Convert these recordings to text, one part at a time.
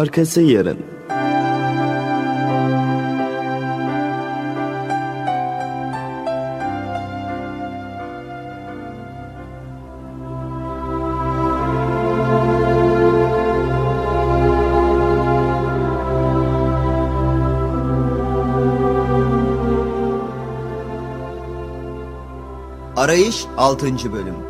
Arkası yarın. Arayış 6. Bölüm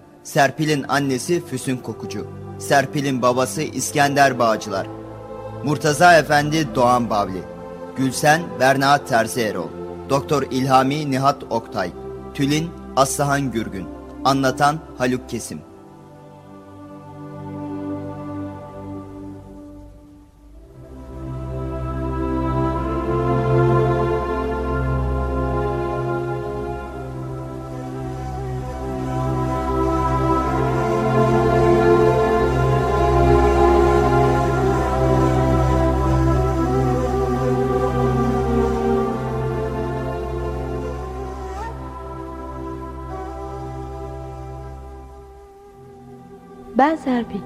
Serpil'in annesi Füsun Kokucu Serpil'in babası İskender Bağcılar Murtaza Efendi Doğan Bavli Gülsen Berna Terzi Erol Doktor İlhami Nihat Oktay Tülin Aslıhan Gürgün Anlatan Haluk Kesim Ben Serpil.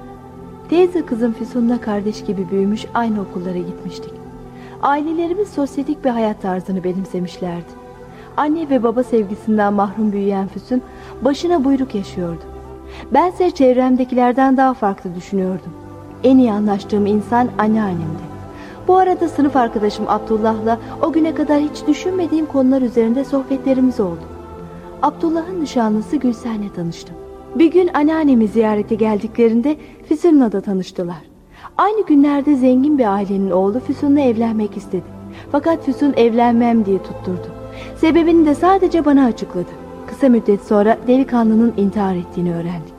Teyze kızım Füsun'la kardeş gibi büyümüş aynı okullara gitmiştik. Ailelerimiz sosyetik bir hayat tarzını benimsemişlerdi. Anne ve baba sevgisinden mahrum büyüyen Füsun başına buyruk yaşıyordu. Bense çevremdekilerden daha farklı düşünüyordum. En iyi anlaştığım insan anneannemdi. Bu arada sınıf arkadaşım Abdullah'la o güne kadar hiç düşünmediğim konular üzerinde sohbetlerimiz oldu. Abdullah'ın nişanlısı Gülsen'le tanıştım. Bir gün anneannemi ziyarete geldiklerinde Füsun'la da tanıştılar. Aynı günlerde zengin bir ailenin oğlu Füsun'la evlenmek istedi. Fakat Füsun evlenmem diye tutturdu. Sebebini de sadece bana açıkladı. Kısa müddet sonra delikanlının intihar ettiğini öğrendik.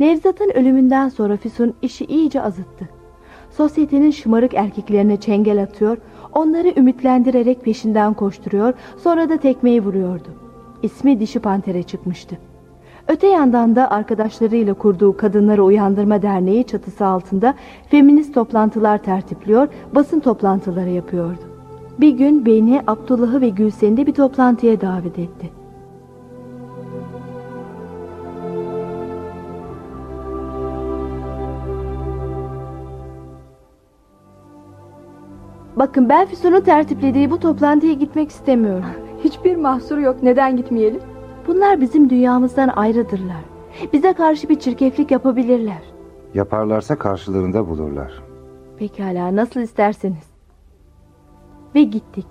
Nevzat'ın ölümünden sonra Füsun işi iyice azıttı. Sosyetenin şımarık erkeklerine çengel atıyor, onları ümitlendirerek peşinden koşturuyor, sonra da tekmeyi vuruyordu. İsmi Dişi Panter'e çıkmıştı. Öte yandan da arkadaşlarıyla kurduğu Kadınları Uyandırma Derneği çatısı altında feminist toplantılar tertipliyor, basın toplantıları yapıyordu. Bir gün beni Abdullah'ı ve Gülsen'i de bir toplantıya davet etti. Bakın ben Füsun'un tertiplediği bu toplantıya gitmek istemiyorum. Hiçbir mahsur yok. Neden gitmeyelim? Bunlar bizim dünyamızdan ayrıdırlar. Bize karşı bir çirkeflik yapabilirler. Yaparlarsa karşılarında bulurlar. Pekala nasıl isterseniz. Ve gittik.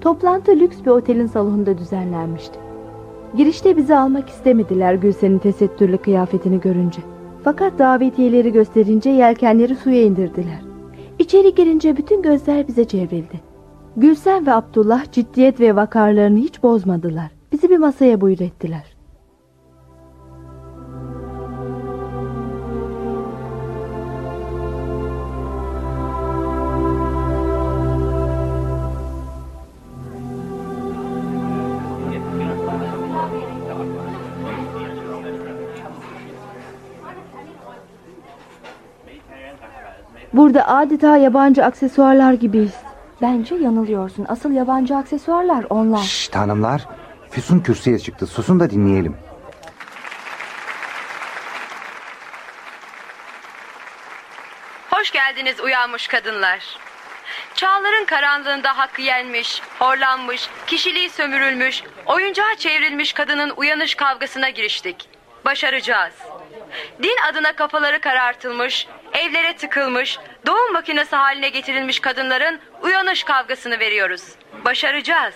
Toplantı lüks bir otelin salonunda düzenlenmişti. Girişte bizi almak istemediler Gülsen'in tesettürlü kıyafetini görünce. Fakat davetiyeleri gösterince yelkenleri suya indirdiler. İçeri girince bütün gözler bize çevrildi. Gülsen ve Abdullah ciddiyet ve vakarlarını hiç bozmadılar. Bizi bir masaya buyur ettiler. Burada adeta yabancı aksesuarlar gibiyiz. Bence yanılıyorsun. Asıl yabancı aksesuarlar onlar. Şşt hanımlar. Füsun kürsüye çıktı. Susun da dinleyelim. Hoş geldiniz uyanmış kadınlar. Çağların karanlığında hakkı yenmiş, horlanmış, kişiliği sömürülmüş, oyuncağa çevrilmiş kadının uyanış kavgasına giriştik. Başaracağız. Din adına kafaları karartılmış, evlere tıkılmış, doğum makinesi haline getirilmiş kadınların uyanış kavgasını veriyoruz. Başaracağız.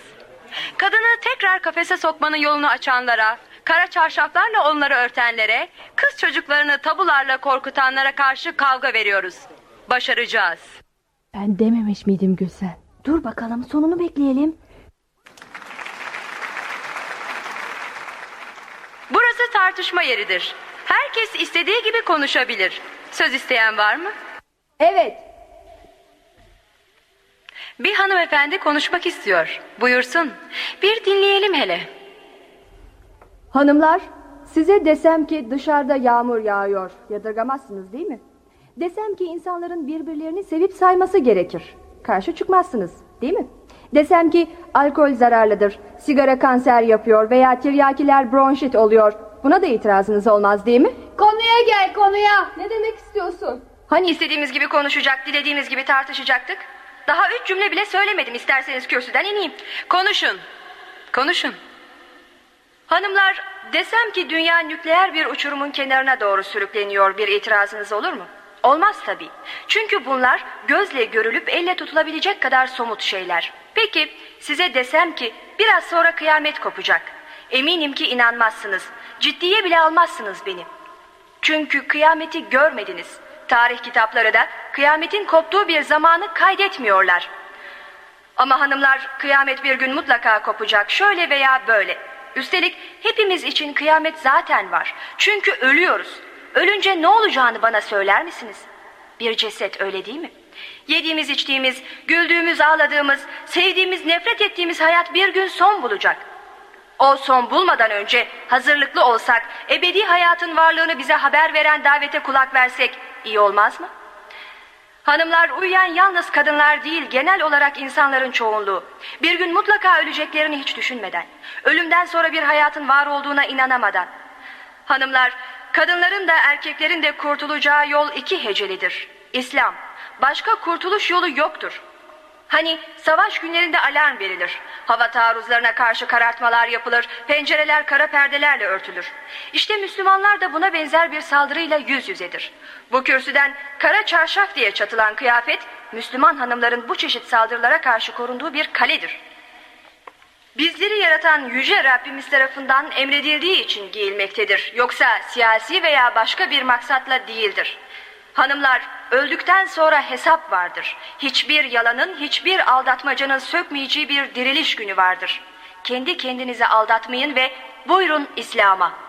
Kadını tekrar kafese sokmanın yolunu açanlara, kara çarşaflarla onları örtenlere, kız çocuklarını tabularla korkutanlara karşı kavga veriyoruz. Başaracağız. Ben dememiş miydim Gülsen? Dur bakalım sonunu bekleyelim. Burası tartışma yeridir. Herkes istediği gibi konuşabilir. Söz isteyen var mı? Evet. Bir hanımefendi konuşmak istiyor. Buyursun. Bir dinleyelim hele. Hanımlar, size desem ki dışarıda yağmur yağıyor. Yadırgamazsınız değil mi? Desem ki insanların birbirlerini sevip sayması gerekir. Karşı çıkmazsınız değil mi? Desem ki alkol zararlıdır, sigara kanser yapıyor veya tiryakiler bronşit oluyor. Buna da itirazınız olmaz değil mi? Konuya gel konuya. Ne demek istiyorsun? Hani istediğimiz gibi konuşacak, dilediğimiz gibi tartışacaktık? Daha üç cümle bile söylemedim. İsterseniz kürsüden ineyim. Konuşun. Konuşun. Hanımlar, desem ki dünya nükleer bir uçurumun kenarına doğru sürükleniyor bir itirazınız olur mu? Olmaz tabii. Çünkü bunlar gözle görülüp elle tutulabilecek kadar somut şeyler. Peki size desem ki biraz sonra kıyamet kopacak. Eminim ki inanmazsınız. Ciddiye bile almazsınız beni. Çünkü kıyameti görmediniz. Tarih kitapları da kıyametin koptuğu bir zamanı kaydetmiyorlar. Ama hanımlar kıyamet bir gün mutlaka kopacak şöyle veya böyle. Üstelik hepimiz için kıyamet zaten var. Çünkü ölüyoruz. Ölünce ne olacağını bana söyler misiniz? Bir ceset öyle değil mi? Yediğimiz, içtiğimiz, güldüğümüz, ağladığımız, sevdiğimiz, nefret ettiğimiz hayat bir gün son bulacak. O son bulmadan önce hazırlıklı olsak, ebedi hayatın varlığını bize haber veren davete kulak versek iyi olmaz mı? Hanımlar uyuyan yalnız kadınlar değil genel olarak insanların çoğunluğu. Bir gün mutlaka öleceklerini hiç düşünmeden, ölümden sonra bir hayatın var olduğuna inanamadan. Hanımlar, kadınların da erkeklerin de kurtulacağı yol iki hecelidir. İslam, başka kurtuluş yolu yoktur. Hani savaş günlerinde alarm verilir. Hava taarruzlarına karşı karartmalar yapılır, pencereler kara perdelerle örtülür. İşte Müslümanlar da buna benzer bir saldırıyla yüz yüzedir. Bu kürsüden kara çarşaf diye çatılan kıyafet, Müslüman hanımların bu çeşit saldırılara karşı korunduğu bir kaledir. Bizleri yaratan Yüce Rabbimiz tarafından emredildiği için giyilmektedir. Yoksa siyasi veya başka bir maksatla değildir. Hanımlar öldükten sonra hesap vardır. Hiçbir yalanın, hiçbir aldatmacanın sökmeyeceği bir diriliş günü vardır. Kendi kendinizi aldatmayın ve buyurun İslam'a.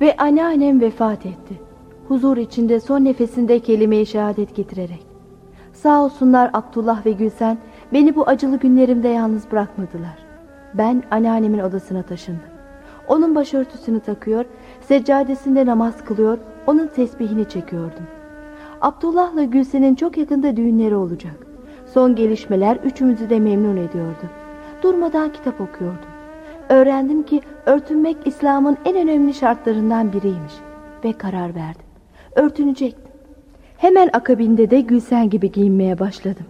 Ve anneannem vefat etti. Huzur içinde son nefesinde kelime-i şehadet getirerek. Sağ olsunlar Abdullah ve Gülsen beni bu acılı günlerimde yalnız bırakmadılar. Ben anneannemin odasına taşındım. Onun başörtüsünü takıyor, seccadesinde namaz kılıyor, onun tesbihini çekiyordum. Abdullah'la Gülsen'in çok yakında düğünleri olacak. Son gelişmeler üçümüzü de memnun ediyordu. Durmadan kitap okuyordum. Öğrendim ki örtünmek İslam'ın en önemli şartlarından biriymiş. Ve karar verdim. Örtünecektim. Hemen akabinde de Gülsen gibi giyinmeye başladım.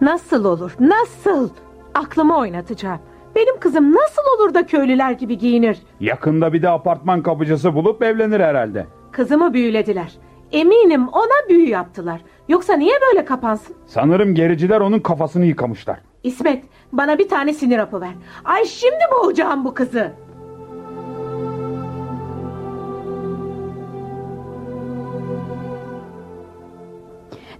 Nasıl olur? Nasıl? Aklımı oynatacağım. Benim kızım nasıl olur da köylüler gibi giyinir? Yakında bir de apartman kapıcısı bulup evlenir herhalde. Kızımı büyülediler. Eminim ona büyü yaptılar. Yoksa niye böyle kapansın? Sanırım gericiler onun kafasını yıkamışlar. İsmet bana bir tane sinir hapı ver. Ay şimdi boğacağım bu kızı.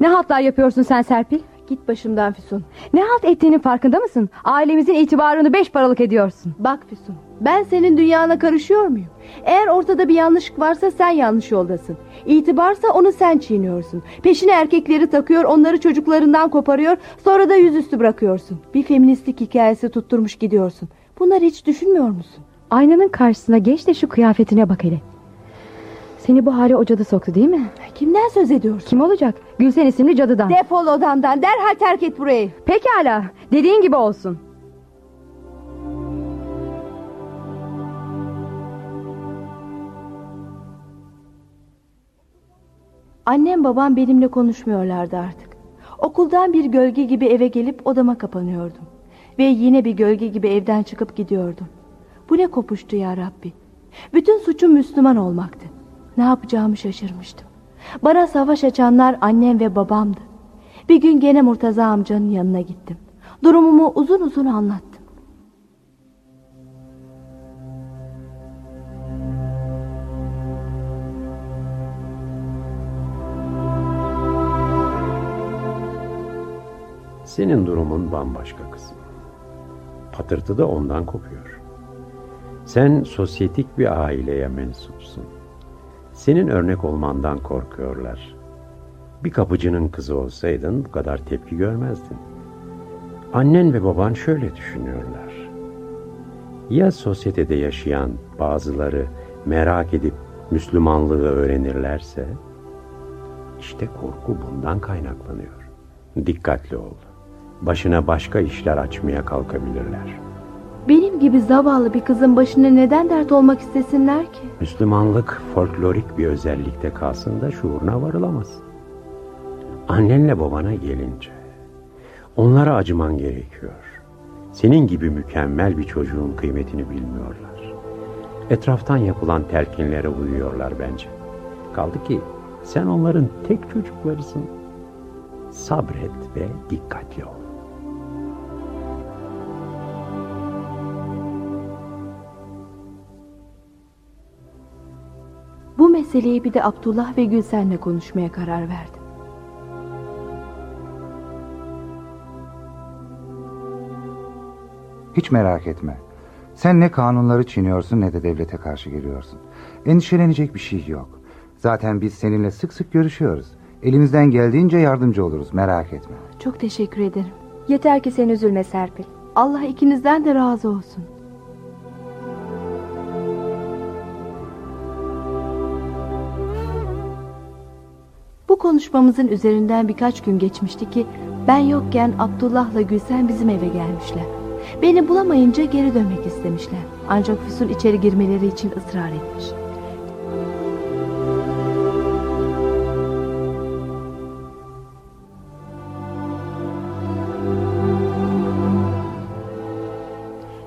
Ne haltlar yapıyorsun sen Serpil? Git başımdan Füsun. Ne halt ettiğinin farkında mısın? Ailemizin itibarını beş paralık ediyorsun. Bak Füsun, ben senin dünyana karışıyor muyum? Eğer ortada bir yanlışlık varsa sen yanlış yoldasın. İtibarsa onu sen çiğniyorsun. Peşine erkekleri takıyor, onları çocuklarından koparıyor, sonra da yüzüstü bırakıyorsun. Bir feministlik hikayesi tutturmuş gidiyorsun. Bunları hiç düşünmüyor musun? Aynanın karşısına geç de şu kıyafetine bak hele. Seni bu hale o cadı soktu değil mi? Kimden söz ediyorsun? Kim olacak? Gülsen isimli cadıdan. Defol odamdan derhal terk et burayı. Pekala dediğin gibi olsun. Annem babam benimle konuşmuyorlardı artık. Okuldan bir gölge gibi eve gelip odama kapanıyordum. Ve yine bir gölge gibi evden çıkıp gidiyordum. Bu ne kopuştu ya Rabbi. Bütün suçum Müslüman olmaktı. Ne yapacağımı şaşırmıştım. Bana savaş açanlar annem ve babamdı. Bir gün gene Murtaza amcanın yanına gittim. Durumumu uzun uzun anlattım. Senin durumun bambaşka kızım. Patırtı da ondan kopuyor. Sen sosyetik bir aileye mensupsun. Senin örnek olmandan korkuyorlar. Bir kapıcının kızı olsaydın bu kadar tepki görmezdin. Annen ve baban şöyle düşünüyorlar. Ya sosyetede yaşayan bazıları merak edip Müslümanlığı öğrenirlerse? İşte korku bundan kaynaklanıyor. Dikkatli ol. Başına başka işler açmaya kalkabilirler. Benim gibi zavallı bir kızın başına neden dert olmak istesinler ki? Müslümanlık folklorik bir özellikte kalsın da şuuruna varılamaz. Annenle babana gelince onlara acıman gerekiyor. Senin gibi mükemmel bir çocuğun kıymetini bilmiyorlar. Etraftan yapılan telkinlere uyuyorlar bence. Kaldı ki sen onların tek çocuklarısın. Sabret ve dikkatli ol. Meseleyi bir de Abdullah ve Gülsen'le konuşmaya karar verdim. Hiç merak etme. Sen ne kanunları çiğniyorsun ne de devlete karşı geliyorsun. Endişelenecek bir şey yok. Zaten biz seninle sık sık görüşüyoruz. Elimizden geldiğince yardımcı oluruz merak etme. Çok teşekkür ederim. Yeter ki sen üzülme Serpil. Allah ikinizden de razı olsun. Konuşmamızın üzerinden birkaç gün geçmişti ki ben yokken Abdullah'la Gülsen bizim eve gelmişler. Beni bulamayınca geri dönmek istemişler. Ancak Füsun içeri girmeleri için ısrar etmiş.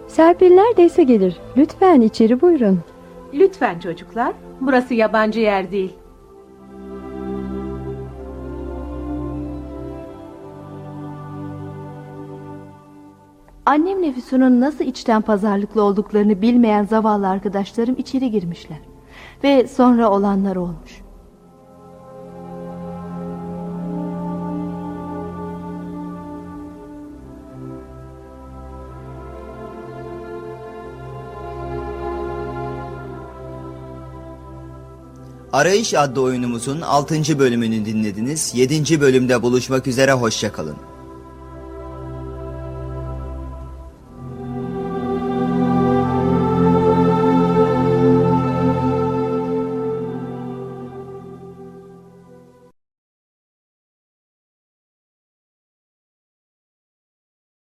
Serpil neredeyse gelir. Lütfen içeri buyurun. Lütfen çocuklar. Burası yabancı yer değil. Annemle Füsun'un nasıl içten pazarlıklı olduklarını bilmeyen zavallı arkadaşlarım içeri girmişler. Ve sonra olanlar olmuş. Arayış adlı oyunumuzun 6. bölümünü dinlediniz. 7. bölümde buluşmak üzere hoşçakalın.